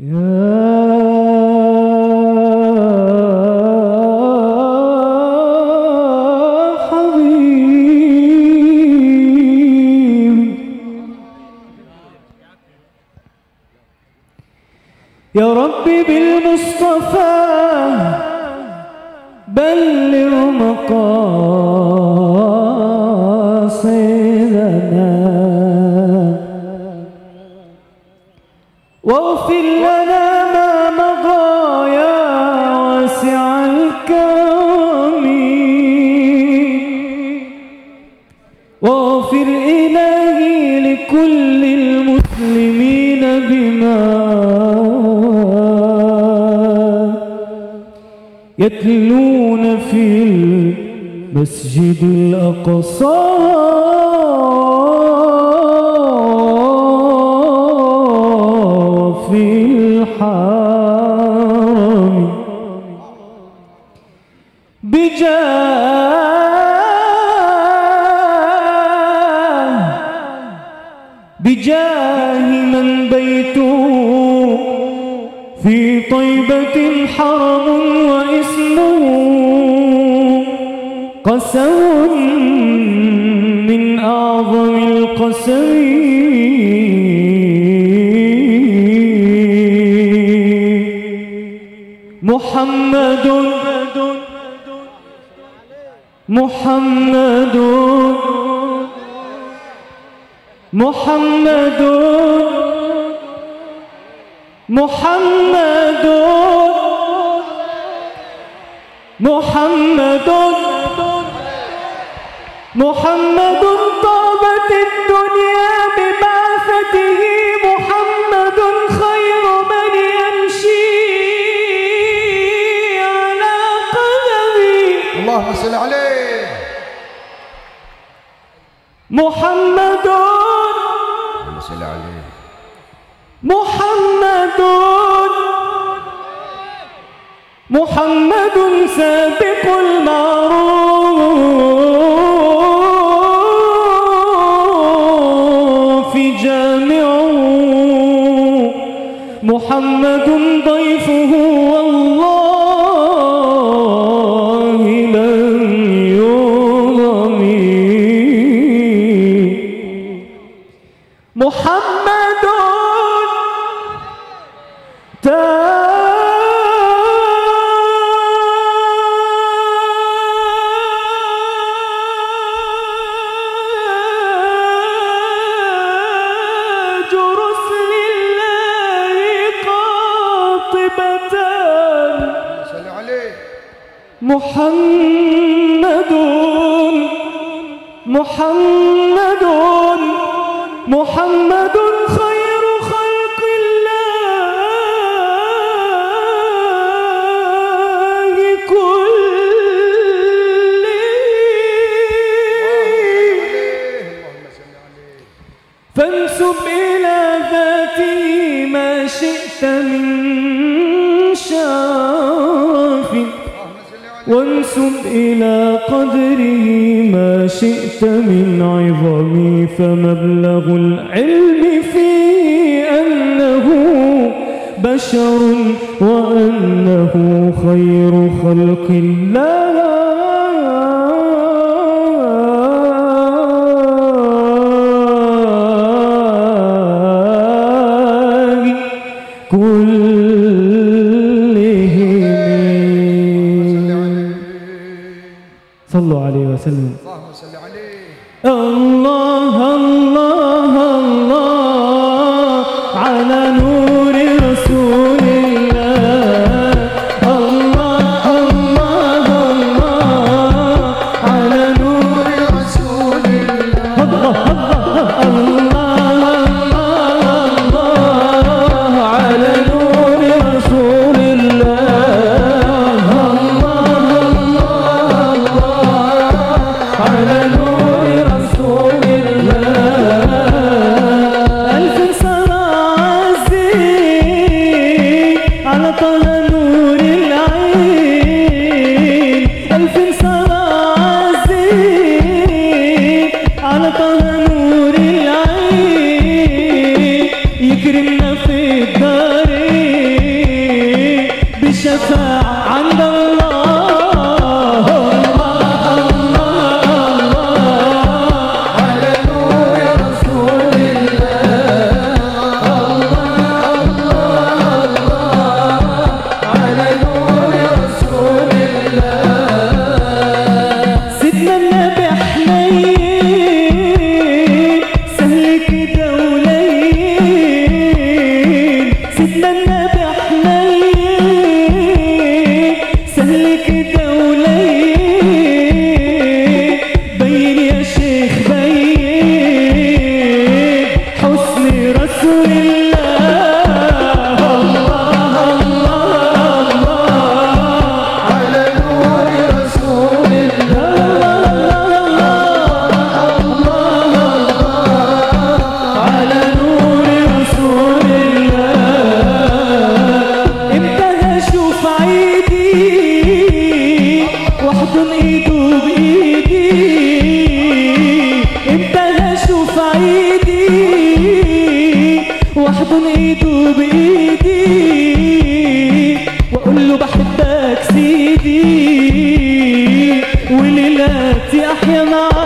يا يا ربي بالمصطفى بلغ مقاصدنا يتلون في المسجد الأقصى. في الحرم. بجاه بجاه من بيته في طيبة حرم واسمه قسم من أعظم القسم محمد محمد محمد محمد محمد محمد طابت الدنيا ببعثته محمد خير من يمشي على قدمه اللهم صل عليه. محمد اللهم صل عليه. محمد محمد سابق المعروف. محمد محمد محمد خير خلق الله كله. فانسب إلى ذاته ما شئت من وانسب إلى قدره ما شئت من عظم فمبلغ العلم فيه أنه بشر وأنه خير خلق الله. كلهم وليلاتي احيا معاه